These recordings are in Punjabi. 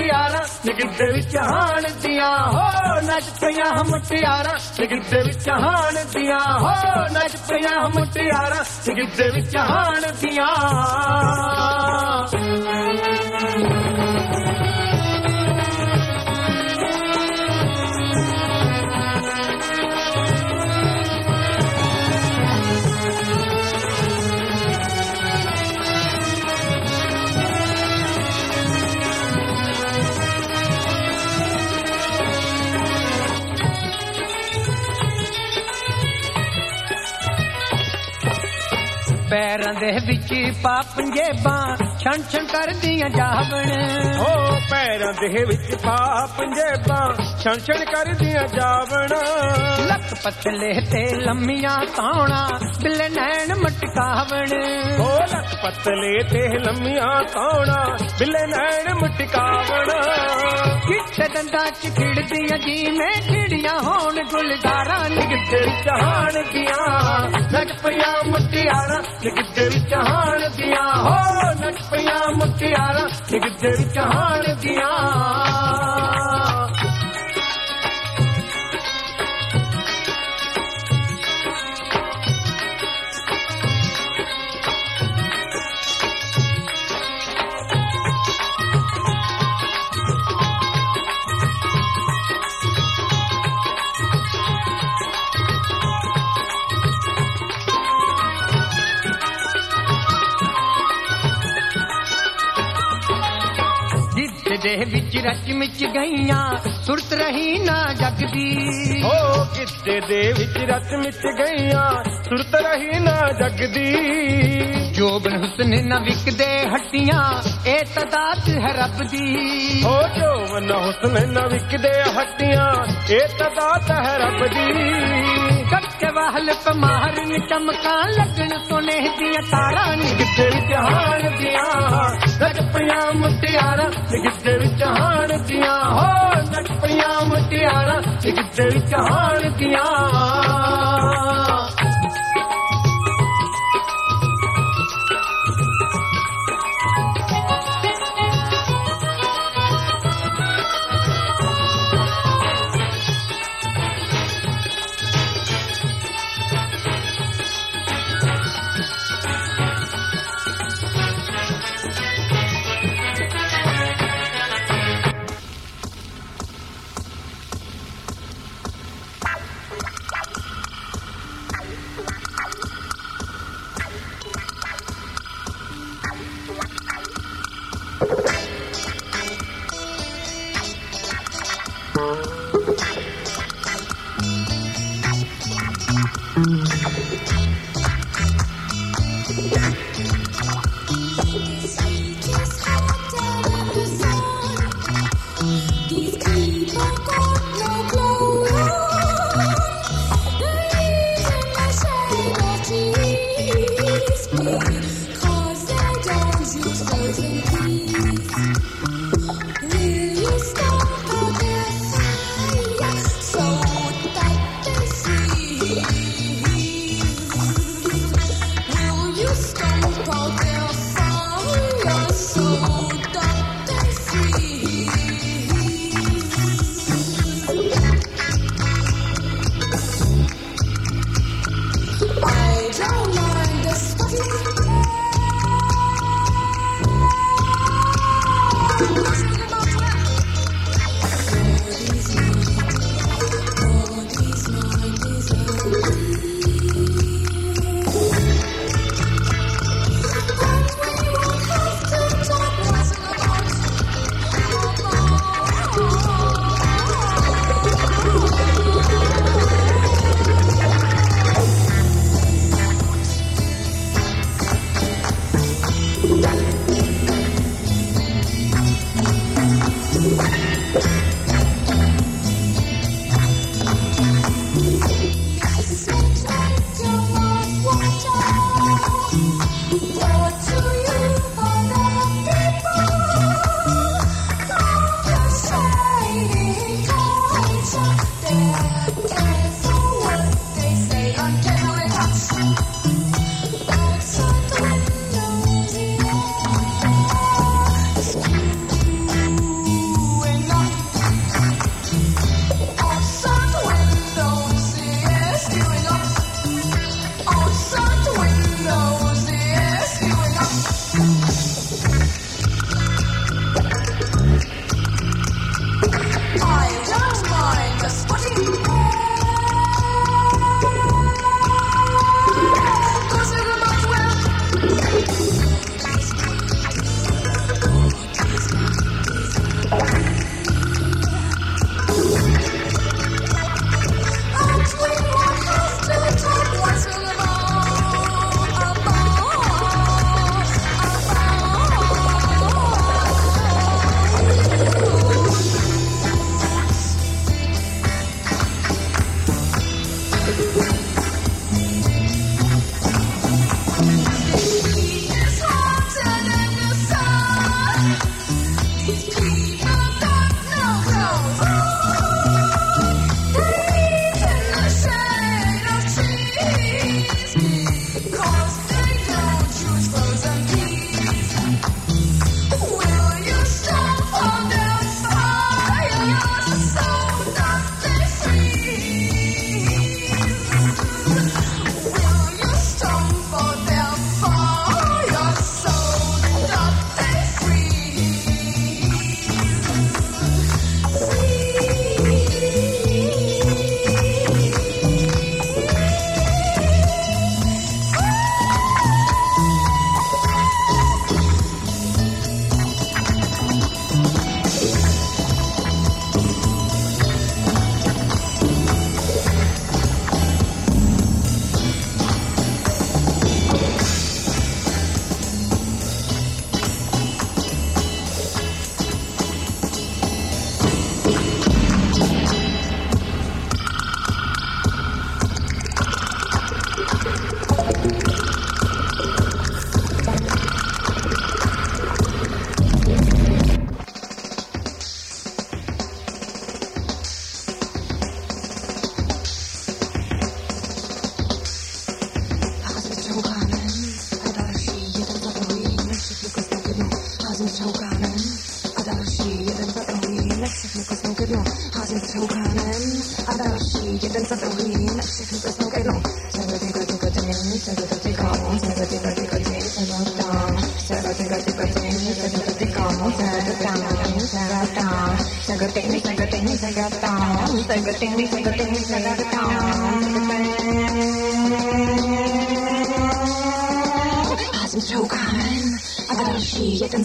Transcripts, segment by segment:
ਮੁਟਿਆਰਾਂ ਨਿਗਿੱਦੇ ਵਿੱਚ ਹਾਣਦੀਆਂ ਹੋ ਨੱਚ ਪਈਆਂ ਮੁਟਿਆਰਾਂ ਨਿਗਿੱਦੇ ਵਿੱਚ ਹਾਣਦੀਆਂ ਹੋ ਨੱਚ ਪਈਆਂ ਮੁਟਿਆਰਾਂ ਨਿਗਿੱਦੇ ਵਿੱਚ ਹਾਣਦੀਆਂ ਪੈਰਾਂ ਦੇ ਵਿੱਚ ਪਾ ਪੰਜੇਬਾਂ ਛਣ ਛਣ ਕਰਦੀਆਂ ਜਾਵਣ। ਹੋ ਪੈਰਾਂ ਦੇ ਵਿੱਚ ਪਾ ਪੰਜੇਬਾਂ ਛਣ ਛਣ ਕਰਦੀਆਂ ਜਾਵਣ। ਲੱਕ ਪਤਲੇ ਤੇ ਲੰਮੀਆਂ ਤਾਉਣਾ ਬਿੱਲੇ ਨੈਣ ਮਟਕਾਵਣ। ਹੋ ਲੱਕ ਪਤਲੇ ਤੇ ਲੰਮੀਆਂ ਕੌਣਾ ਬਿੱਲੇ ਨੈਣ ਮਟਕਾਵਣ। ਕਿੱਥੇ ਦੰਦਾਂ ਚ ਖਿੜਦੀਆਂ ਜਿਵੇਂ ਖਿੜੀਆਂ ਹੋਣ ਗੁਲਜ਼ਾਰਾਂ ਨਿਗਿੱਦੇ ਵਿੱਚ ਹਾਣ ਦੀਆਂ। ਨੱਚ ਪਈਆਂ ਮੁਟਿਆਰਾਂ ਨਿਗਿੱਦੇ ਵਿੱਚ ਹਾਣ ਦੀਆਂ। ਹੋ ਨੱਚ ਪਈਆਂ ਮੁਟਿਆਰਾਂ ਨਿਗਿੱਦੇ ਵਿੱਚ ਹਾਣ ਦੀਆਂ ਗਈਆਂ ਸੁਰਤ ਰਹੀ ਨਾ ਜਗਦੀ। ਹੋ ਕਿੱਤੇ ਦੇ ਵਿੱਚ ਰਚ ਮਿਚ ਗਈਆਂ ਸੁਰਤ ਰਹੀ ਨਾ ਜਗਦੀ। ਜੋਬਨ ਹੁਸਨ ਨਾ ਵਿਕਦੇ ਹੱਟੀਆਂ ਇਹ ਤਦਾਤ ਹੈ ਰੱਬ ਦੀ। ਹੋ ਜੋ ਮਨ ਹੁਸਨ ਨਾ ਵਿਕਦੇ ਹੱਟੀਆਂ ਇਹ ਤਦਾਤ ਹੈ ਰੱਬ ਦੀ। ਕੱਕੇ ਵਾਹਲ ਪਮਾਰਨ ਚਮਕਾਂ ਲੱਗਣ ਸੋਨੇ ਦੀਆਂ ਤਾਰਾਂ ਨੀ ਗਿੱਧੇ ਵਿੱਚ ਹਾਣ ਦੀਆਂ ਨੱਚ ਪਈਆਂ ਮੁਟਿਆਰਾਂ ਗਿੱਧੇ ਵਿੱਚ ਹਾਣ ਦੀਆਂ ਹੋ ਨੱਚ ਪਈਆਂ ਮੁਟਿਆਰਾਂ ਗਿੱਧੇ ਵਿੱਚ ਹਾਣ ਦੀਆਂ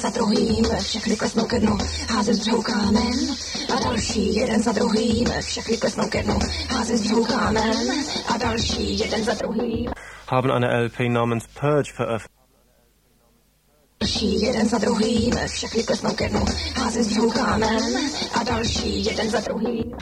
za druhým, všechny klesnou ke dnu. Házím střehou kámen a další jeden za druhým, všechny klesnou ke dnu. Házím střehou kámen a další jeden za druhým. haben eine LP namens Purge veröffentlicht. Další jeden za druhým, všechny klesnou ke dnu. Házím střehou kámen a další jeden za druhým.